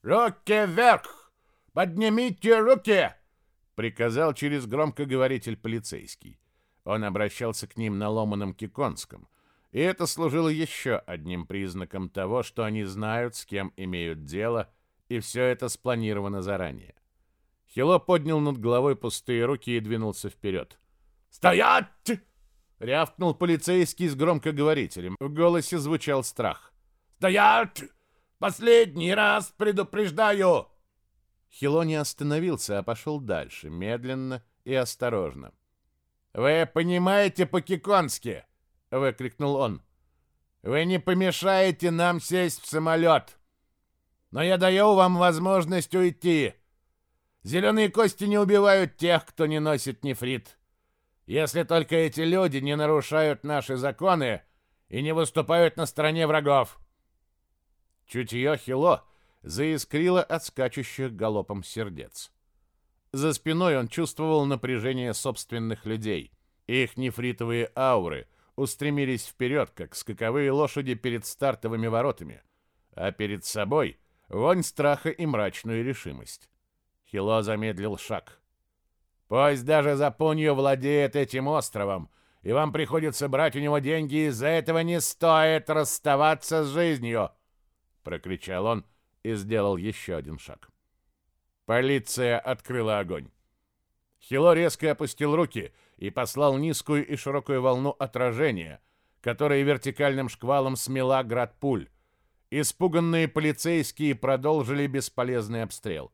B: «Руки вверх! Поднимите руки!» — приказал через громкоговоритель полицейский. Он обращался к ним на ломаном киконском, и это служило еще одним признаком того, что они знают, с кем имеют дело — и все это спланировано заранее. Хило поднял над головой пустые руки и двинулся вперед. «Стоять!» — рявкнул полицейский с громкоговорителем. В голосе звучал страх. «Стоять! Последний раз предупреждаю!» Хило не остановился, а пошел дальше, медленно и осторожно. «Вы понимаете по-киконски?» — выкрикнул он. «Вы не помешаете нам сесть в самолет!» Но я даю вам возможность уйти. Зеленые кости не убивают тех, кто не носит нефрит. Если только эти люди не нарушают наши законы и не выступают на стороне врагов.
A: Чутье Хило заискрило от скачущих галопом сердец. За спиной он чувствовал напряжение собственных людей. Их нефритовые ауры устремились вперед, как скаковые лошади перед стартовыми воротами, а перед собой вонь страха и мрачную решимость. Хило замедлил шаг. «Пусть даже Запуньо владеет этим островом, и вам приходится брать у него деньги, из-за этого не стоит расставаться с жизнью!» Прокричал он и сделал еще один шаг. Полиция открыла огонь. Хило резко опустил руки и послал низкую и широкую волну отражения, которая вертикальным шквалом смела град пуль. Испуганные полицейские продолжили бесполезный обстрел.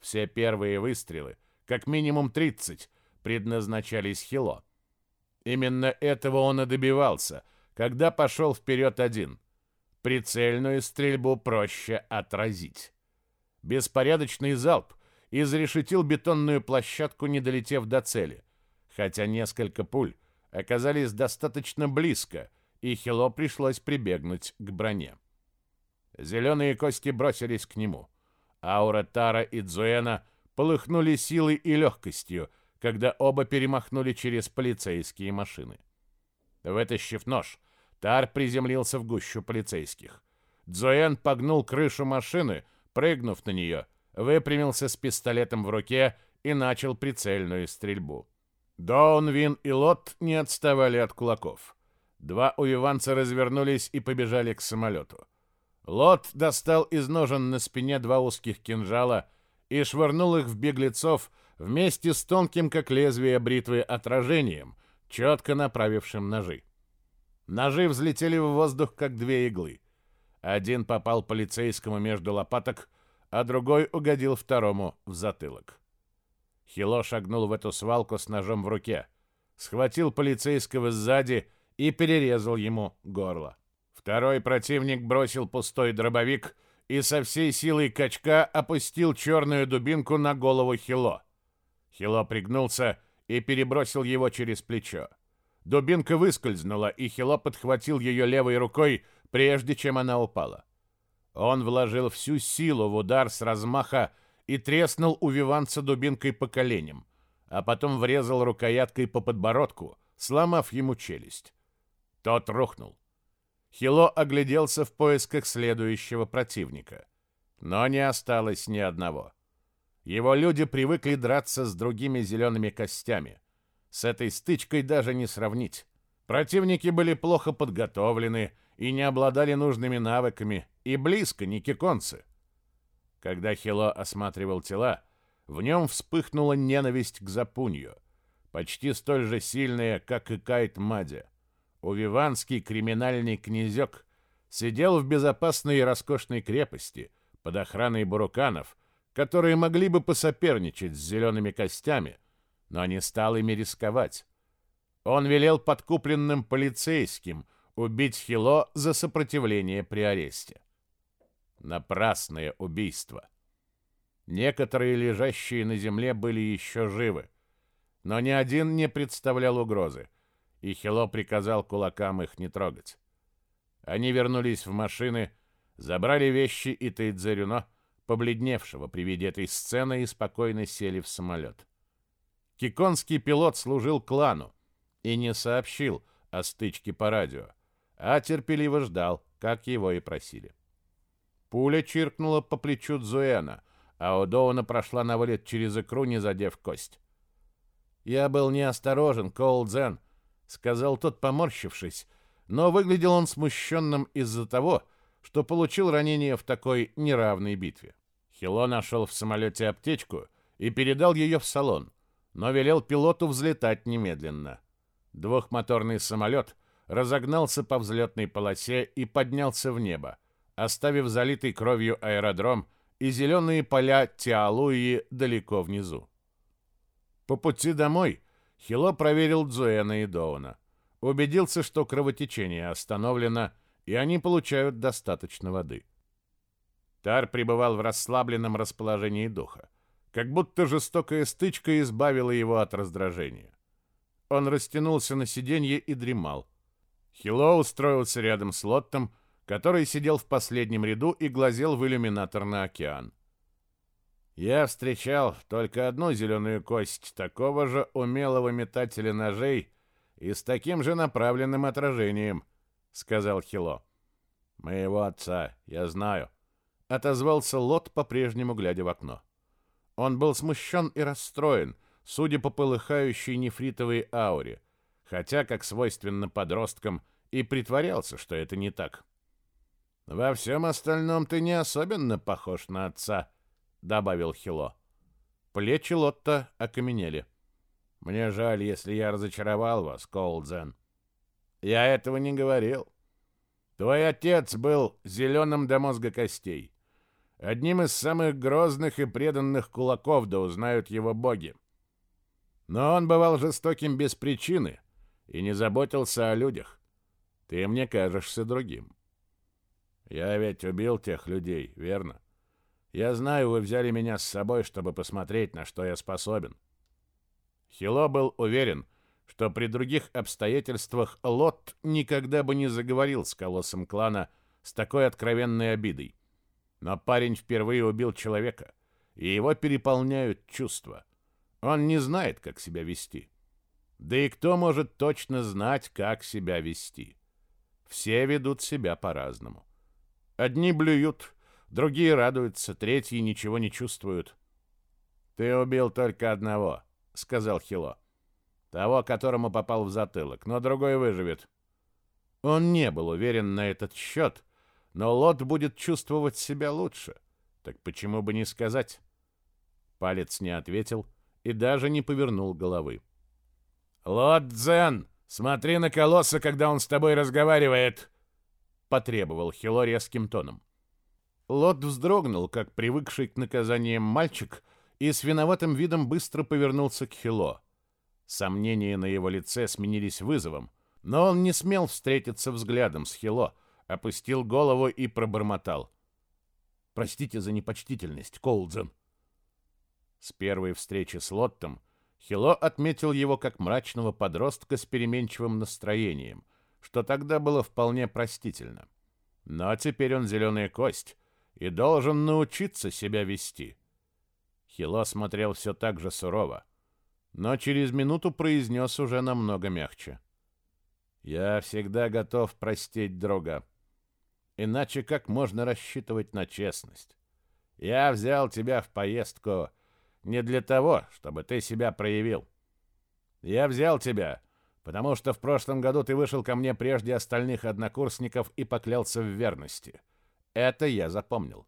A: Все первые выстрелы, как минимум 30, предназначались Хило. Именно этого он и добивался, когда пошел вперед один. Прицельную стрельбу проще отразить. Беспорядочный залп изрешетил бетонную площадку, не долетев до цели, хотя несколько пуль оказались достаточно близко, и Хило пришлось прибегнуть к броне. Зеленые кости бросились к нему. Аура Тара и Дзуэна полыхнули силой и легкостью, когда оба перемахнули через полицейские машины. Вытащив нож, Тар приземлился в гущу полицейских. Дзуэн погнул крышу машины, прыгнув на нее, выпрямился с пистолетом в руке и начал прицельную стрельбу. Доун, Вин и Лот не отставали от кулаков. Два увиванца развернулись и побежали к самолету. Лот достал из ножен на спине два узких кинжала и швырнул их в беглецов вместе с тонким, как лезвие бритвы, отражением, четко направившим ножи. Ножи взлетели в воздух, как две иглы. Один попал полицейскому между лопаток, а другой угодил второму в затылок. Хило шагнул в эту свалку с ножом в руке, схватил полицейского сзади и перерезал ему горло. Второй противник бросил пустой дробовик и со всей силой качка опустил черную дубинку на голову Хило. Хило пригнулся и перебросил его через плечо. Дубинка выскользнула, и Хило подхватил ее левой рукой, прежде чем она упала. Он вложил всю силу в удар с размаха и треснул у Виванца дубинкой по коленям, а потом врезал рукояткой по подбородку, сломав ему челюсть. Тот рухнул. Хило огляделся в поисках следующего противника, но не осталось ни одного. Его люди привыкли драться с другими зелеными костями. С этой стычкой даже не сравнить. Противники были плохо подготовлены, и не обладали нужными навыками, и близко не киконцы. Когда Хило осматривал тела, в нем вспыхнула ненависть к Запунью, почти столь же сильная, как и Кайт Мадя. Увиванский криминальный князек сидел в безопасной и роскошной крепости под охраной буруканов, которые могли бы посоперничать с зелеными костями, но не стал ими рисковать. Он велел подкупленным полицейским убить Хило за сопротивление при аресте. Напрасное убийство. Некоторые лежащие на земле были еще живы, но ни один не представлял угрозы, и Хило приказал кулакам их не трогать. Они вернулись в машины, забрали вещи и Тейдзерюно, побледневшего при виде этой сцены, и спокойно сели в самолет. Киконский пилот служил клану и не сообщил о стычке по радио а терпеливо ждал, как его и просили. Пуля чиркнула по плечу Дзуэна, а у Доуна прошла на вылет через икру, не задев кость. «Я был неосторожен, Коулдзен», — сказал тот, поморщившись, но выглядел он смущенным из-за того, что получил ранение в такой неравной битве. Хило нашел в самолете аптечку и передал ее в салон, но велел пилоту взлетать немедленно. Двухмоторный самолет — разогнался по взлетной полосе и поднялся в небо, оставив залитый кровью аэродром и зеленые поля Тиалуи далеко внизу. По пути домой Хило проверил Дзуэна и Доуна. Убедился, что кровотечение остановлено, и они получают достаточно воды. Тар пребывал в расслабленном расположении духа, как будто жестокая стычка избавила его от раздражения. Он растянулся на сиденье и дремал,
B: Хило устроился рядом с Лоттом, который сидел в последнем ряду и глазел в иллюминатор на океан. Я встречал только одну зеленую кость такого же умелого метателя ножей и с таким же направленным отражением, сказал Хило. Моего отца, я знаю, отозвался Лот, по-прежнему глядя в окно. Он был смущен и расстроен, судя по полыхающей нефритовой ауре, хотя, как свойственно подросткам, и притворялся, что это не так. «Во всем остальном ты не особенно похож на отца», — добавил Хило. Плечи Лотта окаменели. «Мне жаль, если я разочаровал вас, Коулдзен. Я этого не говорил. Твой отец был зеленым до мозга костей. Одним из самых грозных и преданных кулаков, да узнают его боги. Но он бывал жестоким без причины и не заботился о людях. Ты мне кажешься другим. Я ведь убил тех людей, верно? Я знаю, вы взяли меня с собой, чтобы посмотреть, на что я способен. Хило был уверен, что при других обстоятельствах Лот никогда бы не заговорил с колоссом клана с такой откровенной обидой. Но парень впервые убил человека, и его переполняют чувства. Он не знает, как себя вести. Да и кто может точно знать, как себя вести? Все ведут себя по-разному. Одни блюют, другие радуются, третьи ничего не чувствуют. «Ты убил только одного», — сказал Хило. «Того, которому попал в затылок, но другой выживет». Он не был уверен на этот счет, но Лот будет чувствовать себя лучше. Так почему бы не сказать? Палец не ответил и даже не повернул головы. «Лот Дзен, смотри на колосса, когда он с тобой разговаривает!» потребовал Хило резким тоном. Лот вздрогнул, как привыкший к наказаниям мальчик, и с виноватым видом быстро повернулся к Хило. Сомнения на его лице сменились вызовом, но он не смел встретиться взглядом с Хило, опустил голову и пробормотал. «Простите за непочтительность, Колдзен». С первой встречи с Лоттом Хило отметил его как мрачного подростка с переменчивым настроением — что тогда было вполне простительно. Но теперь он зеленая кость и должен научиться себя вести. Хило смотрел все так же сурово, но через минуту произнес уже намного мягче. «Я всегда готов простить друга. Иначе как можно рассчитывать на честность? Я взял тебя в поездку не для того, чтобы ты себя проявил. Я взял тебя, потому что в прошлом году ты вышел ко мне прежде остальных однокурсников и поклялся в верности. Это я запомнил.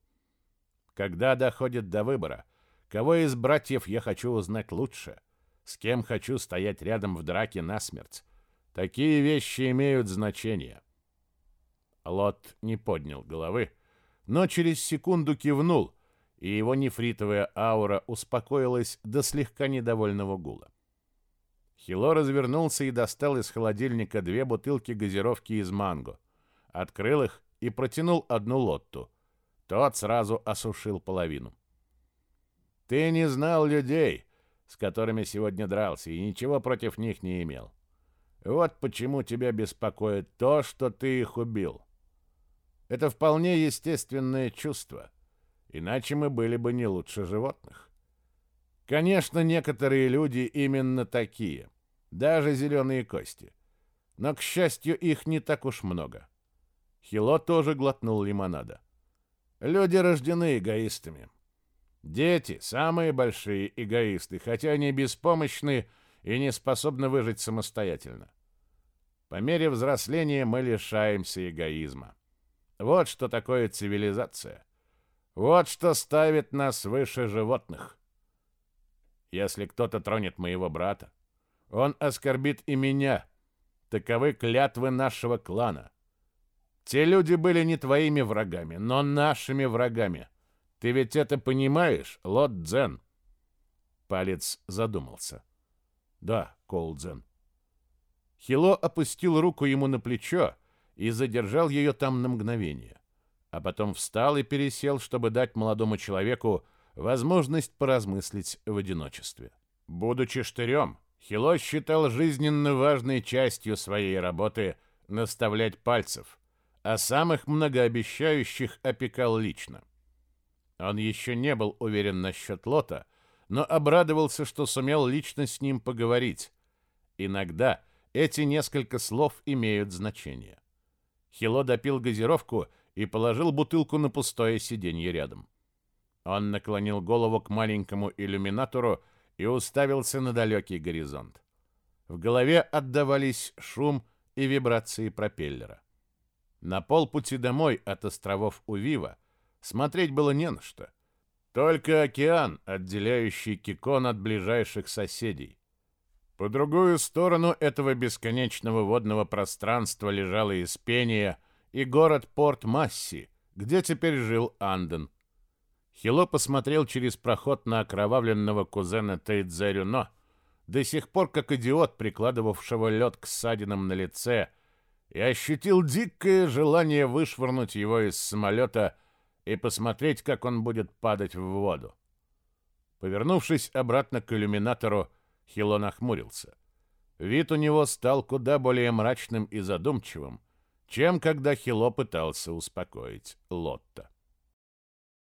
B: Когда доходит до выбора, кого из братьев я хочу узнать лучше, с кем хочу стоять рядом в драке насмерть, такие вещи имеют значение. Лот не поднял головы, но через секунду кивнул, и его нефритовая аура успокоилась до слегка недовольного гула. Хило развернулся и достал из холодильника две бутылки газировки из манго. Открыл их и протянул одну лотту. Тот сразу осушил половину. «Ты не знал людей, с которыми сегодня дрался, и ничего против них не имел. Вот почему тебя беспокоит то, что ты их убил. Это вполне естественное чувство, иначе мы были бы не лучше животных. Конечно, некоторые люди именно такие, даже зеленые кости. Но, к счастью, их не так уж много. Хило тоже глотнул лимонада. Люди рождены эгоистами. Дети — самые большие эгоисты, хотя они беспомощны и не способны выжить самостоятельно. По мере взросления мы лишаемся эгоизма. Вот что такое цивилизация. Вот что ставит нас выше животных. Если кто-то тронет моего брата, он оскорбит и меня. Таковы клятвы нашего клана. Те люди были не твоими врагами, но нашими врагами. Ты ведь это понимаешь, Лот Дзен?» Палец задумался. «Да, Коул Дзен». Хило опустил руку ему на плечо и задержал ее там на мгновение, а потом встал и пересел, чтобы дать молодому человеку возможность поразмыслить в одиночестве. Будучи штырем, Хило считал жизненно важной частью своей работы
A: наставлять пальцев, а самых многообещающих опекал лично. Он еще не был уверен насчет Лота, но обрадовался, что сумел лично с ним поговорить. Иногда эти несколько слов имеют значение. Хило допил газировку и положил бутылку на пустое сиденье рядом. Он наклонил голову к маленькому иллюминатору и уставился на далекий горизонт. В голове отдавались шум и вибрации пропеллера. На полпути домой от островов Увива смотреть было не на что. Только океан, отделяющий Кикон от ближайших соседей. По другую сторону этого бесконечного водного пространства лежала Испения и город Порт-Масси, где теперь жил Анден. Хило посмотрел через проход на окровавленного кузена Тейдзерюно, до сих пор как идиот, прикладывавшего лед к ссадинам на лице, и ощутил дикое желание вышвырнуть его из самолета и посмотреть, как он будет падать в воду. Повернувшись обратно к иллюминатору, Хило нахмурился. Вид у него стал куда более мрачным и задумчивым, чем когда Хило пытался успокоить Лотта.